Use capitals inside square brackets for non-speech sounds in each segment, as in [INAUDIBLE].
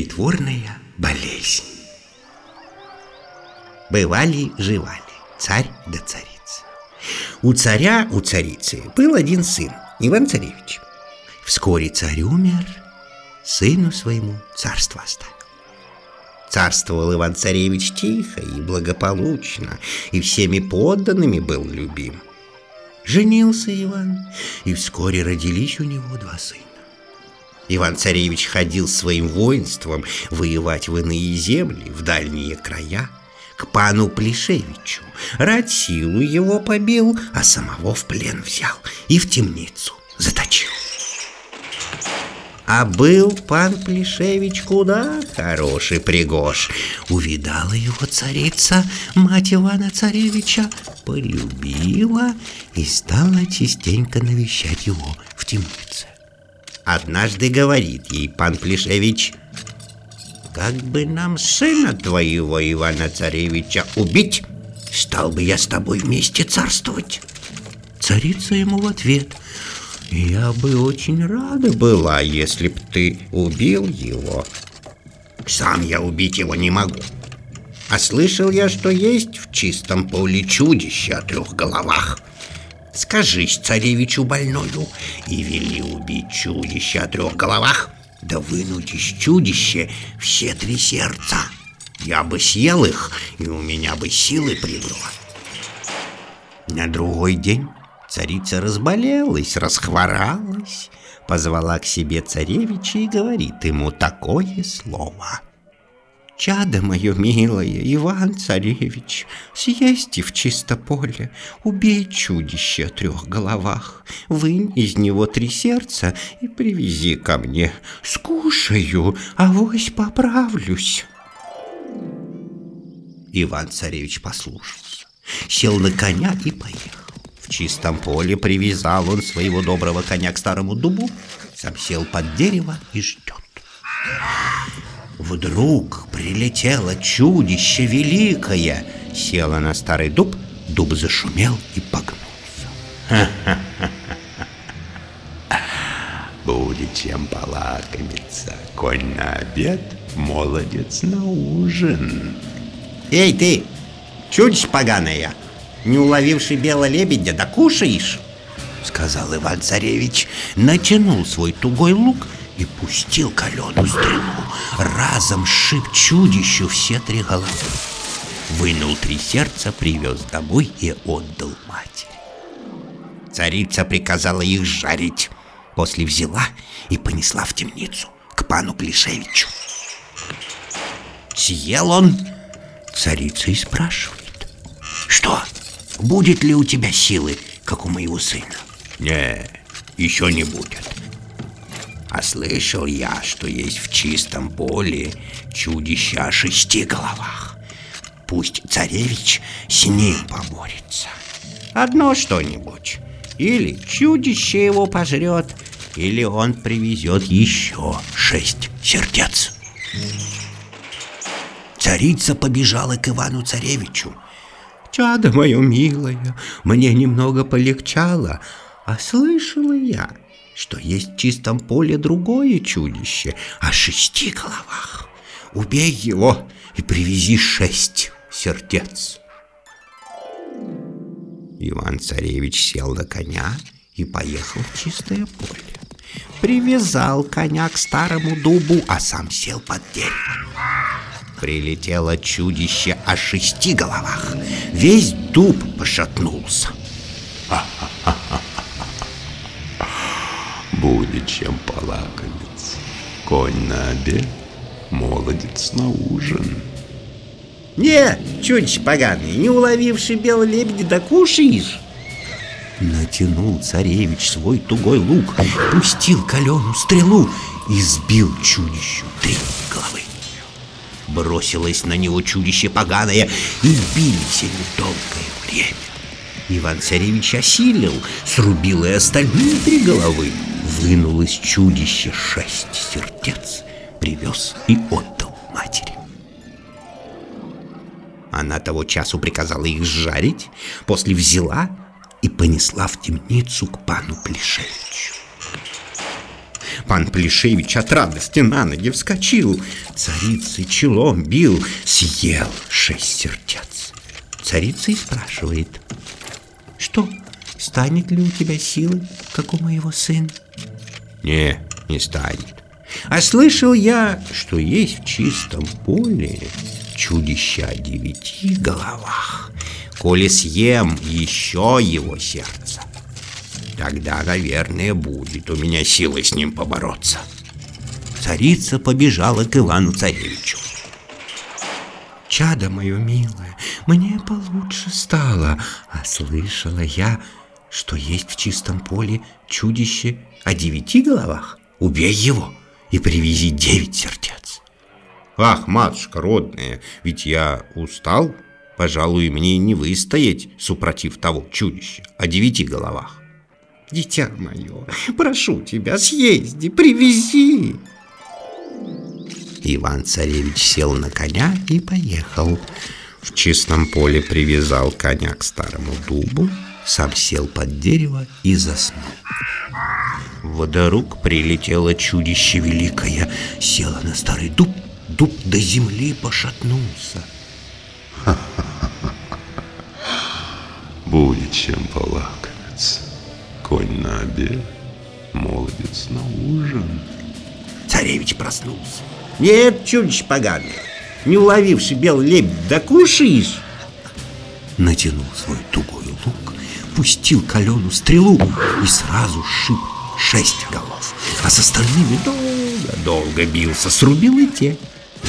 Притворная болезнь Бывали-живали царь да царица У царя, у царицы был один сын, Иван-царевич Вскоре царь умер, сыну своему царство оставил Царствовал Иван-царевич тихо и благополучно, и всеми подданными был любим. Женился Иван, и вскоре родились у него два сына. Иван-царевич ходил своим воинством воевать в иные земли, в дальние края, к пану Плешевичу. Рад силу его побил, а самого в плен взял и в темницу заточил. А был пан Плешевич куда хороший пригож. Увидала его царица, мать Ивана Царевича, полюбила и стала частенько навещать его в темнице. Однажды говорит ей пан Плешевич, «Как бы нам сына твоего, Ивана Царевича, убить, стал бы я с тобой вместе царствовать». Царица ему в ответ – я бы очень рада была, если б ты убил его. Сам я убить его не могу. А слышал я, что есть в чистом поле чудище о трех головах. Скажись царевичу больною и вели убить чудище о трех головах, да вынуть из чудища все три сердца. Я бы съел их, и у меня бы силы прибыло. На другой день Царица разболелась, расхворалась, позвала к себе царевича и говорит ему такое слово. «Чадо мое милое, Иван-царевич, съезди в чисто поле, убей чудище о трех головах, вынь из него три сердца и привези ко мне. Скушаю, авось поправлюсь». Иван-царевич послушался, сел на коня и поехал чистом поле привязал он своего доброго коня к старому дубу, сам сел под дерево и ждет. Вдруг прилетело чудище великое, село на старый дуб, дуб зашумел и погнулся. [LAUGHS] Будет чем полакомиться, конь на обед, молодец на ужин. Эй ты, чудище поганое! не уловивший белого лебедя, да кушаешь?» Сказал Иван-царевич, натянул свой тугой лук и пустил каленую стрелу. Разом шиб чудищу все три головы. Вынул три сердца, привез домой и отдал матери. Царица приказала их жарить. После взяла и понесла в темницу к пану Клишевичу. Съел он, царица и спрашивает. Что? Будет ли у тебя силы, как у моего сына? Не, еще не будет. А слышал я, что есть в чистом поле чудище о шести головах. Пусть царевич с ним поборется. Одно что-нибудь. Или чудище его пожрет, или он привезет еще шесть сердец. Царица побежала к Ивану-царевичу, чадо мое милое, мне немного полегчало, а слышала я, что есть в чистом поле другое чудище о шести головах. Убей его и привези шесть сердец. Иван-царевич сел на коня и поехал в чистое поле. Привязал коня к старому дубу, а сам сел под дерево. Прилетело чудище о шести головах. Весь дуб пошатнулся. Будет чем полакомиться. Конь на обед, молодец на ужин. Не, чудище поганый, не уловивший белого лебедя, да кушаешь. Натянул царевич свой тугой лук, пустил каленую стрелу и сбил чудищу три головы. Бросилось на него чудище поганое, и бились они долгое время. Иван-царевич осилил, срубил и остальные три головы, вынул из чудища шесть сердец, привез и отдал матери. Она того часу приказала их сжарить, после взяла и понесла в темницу к пану Плешевичу. Пан Плешевич от радости на ноги вскочил, царицы челом бил, съел шесть сердец. Царица и спрашивает, что, станет ли у тебя силы, как у моего сына? Не, не станет. А слышал я, что есть в чистом поле чудища о девяти головах. Коли съем еще его сердце, тогда, наверное, будет у меня силы с ним побороться. Царица побежала к Ивану Царевичу. Чадо мое милое, мне получше стало, а слышала я, что есть в чистом поле чудище о девяти головах. Убей его и привези девять сердец. Ах, матушка родная, ведь я устал, пожалуй, мне не выстоять, супротив того чудища о девяти головах. Дитя мое, прошу тебя, съезди, привези. Иван-царевич сел на коня и поехал. В чистом поле привязал коня к старому дубу, сам сел под дерево и заснул. Водорук прилетело чудище великое, село на старый дуб, дуб до земли пошатнулся. Будет чем полакомиться. Конь на обед, молодец на ужин. Царевич проснулся. Нет, чудище поганое, не уловивший белый лебедь, да кушаешь. Натянул свой тугой лук, пустил каленую стрелу и сразу шип шесть голов, а с остальными долго-долго бился, срубил и те,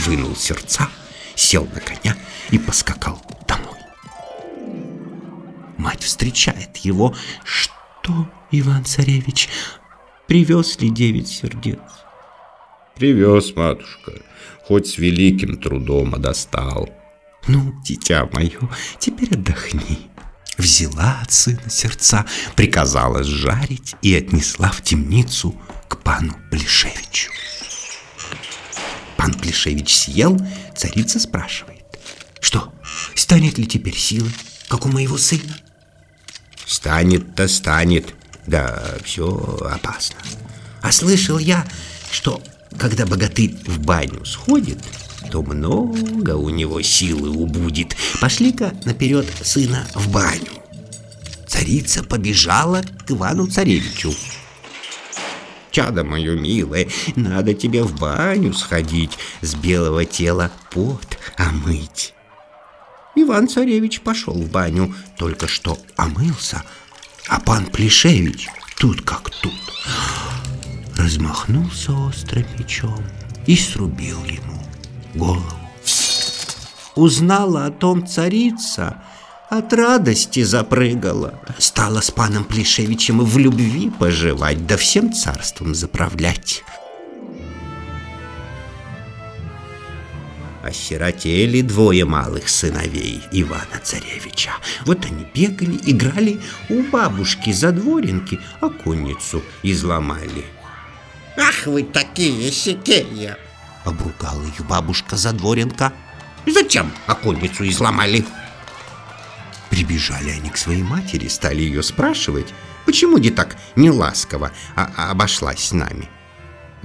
вынул сердца, сел на коня и поскакал домой. Мать встречает его. Что, Иван-царевич, привез ли девять сердец? Привез, матушка, хоть с великим трудом, а достал. Ну, дитя мое, теперь отдохни. Взяла от сына сердца, приказала сжарить и отнесла в темницу к пану Плешевичу. Пан Плешевич съел, царица спрашивает. Что, станет ли теперь сила, как у моего сына? Станет-то станет, да все опасно. А слышал я, что когда богатырь в баню сходит, то много у него силы убудет. Пошли-ка наперед сына в баню. Царица побежала к Ивану-царевичу. Чадо мое милое, надо тебе в баню сходить, с белого тела пот омыть. Иван-царевич пошел в баню, только что омылся, а пан Плешевич тут как тут размахнулся острым мечом и срубил ему голову. Узнала о том царица, от радости запрыгала. Стала с паном Плешевичем в любви поживать, да всем царством заправлять. Осиротели двое малых сыновей Ивана-царевича. Вот они бегали, играли у бабушки за дворенки, а конницу изломали. «Ах вы такие сикея!» — обругала их бабушка Задворенко. «Зачем оконницу изломали?» Прибежали они к своей матери, стали ее спрашивать, почему де так не ласково а, а обошлась с нами.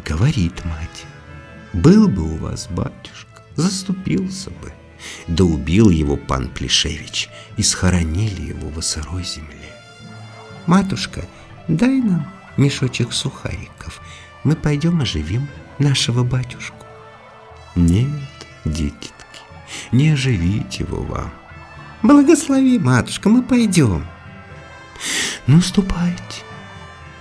Говорит мать, был бы у вас батюшка, заступился бы. Да убил его пан Плешевич, и схоронили его в сырой земле. Матушка, дай нам мешочек сухариков, мы пойдем оживим нашего батюшку. Нет, детки, не оживить его вам. Благослови, матушка, мы пойдем. Ну, ступайте.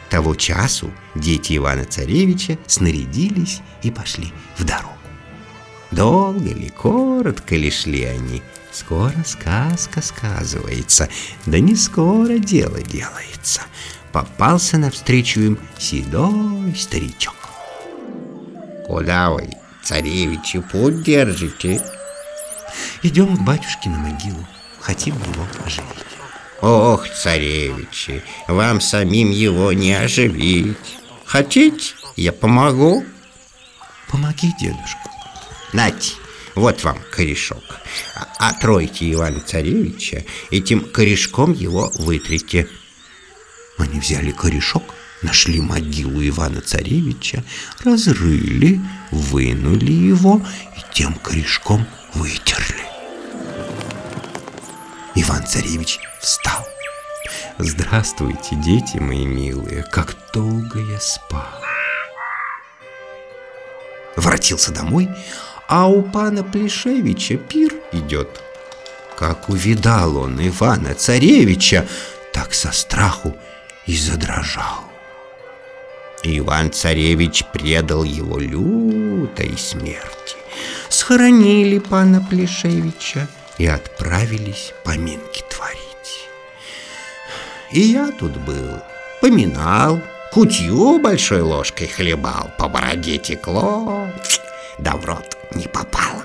Того часу дети Ивана Царевича снарядились и пошли в дорогу. Долго ли, коротко ли шли они, скоро сказка сказывается, да не скоро дело делается. Попался навстречу им седой старичок. Куда вы, царевичи, путь держите? Идем к батюшке на могилу, хотим его оживить. Ох, царевичи, вам самим его не оживить. Хотите, я помогу? Помоги, дедушка. Нате, вот вам корешок. А отройте Ивана Царевича, этим корешком его вытрите. Они взяли корешок, нашли могилу Ивана-Царевича, разрыли, вынули его и тем корешком вытерли. Иван-Царевич встал. Здравствуйте, дети мои милые, как долго я спал. Воротился домой, а у пана Плешевича пир идет. Как увидал он Ивана-Царевича, так со страху и задрожал. Иван-Царевич предал его лютой смерти. Схоронили пана Плешевича и отправились поминки творить. И я тут был, поминал, кутью большой ложкой хлебал, по бороде текло, да в рот не попало.